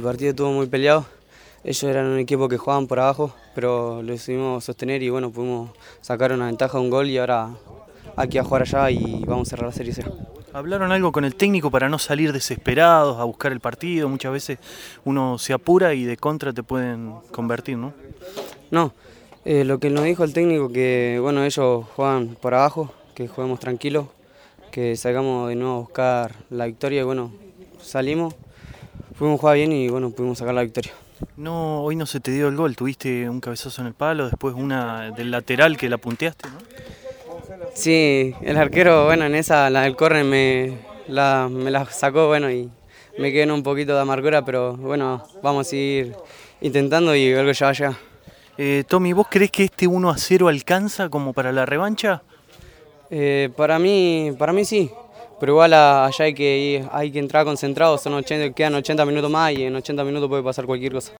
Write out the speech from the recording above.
El partido estuvo muy peleado. Ellos eran un equipo que jugaban por abajo, pero lo decidimos sostener y bueno, pudimos sacar una ventaja un gol y ahora ir a jugar allá y vamos a cerrar la serie cero. ¿Hablaron algo con el técnico para no salir desesperados a buscar el partido? Muchas veces uno se apura y de contra te pueden convertir, ¿no? No, eh, lo que nos dijo el técnico que bueno, ellos juegan por abajo, que juguemos tranquilos, que salgamos de nuevo a buscar la victoria y bueno, salimos, pudimos jugar bien y bueno, pudimos sacar la victoria. No, hoy no se te dio el gol, tuviste un cabezazo en el palo, después una del lateral que la punteaste, ¿no? Sí, el arquero, bueno, en esa, la del córner me la, me la sacó, bueno, y me quedé en un poquito de amargura, pero bueno, vamos a seguir intentando y algo ya va a llegar. Eh, Tommy, ¿vos crees que este 1 a 0 alcanza como para la revancha? Eh, para mí, para mí sí, pero igual allá hay que, hay que entrar concentrado, son 80, quedan 80 minutos más y en 80 minutos puede pasar cualquier cosa.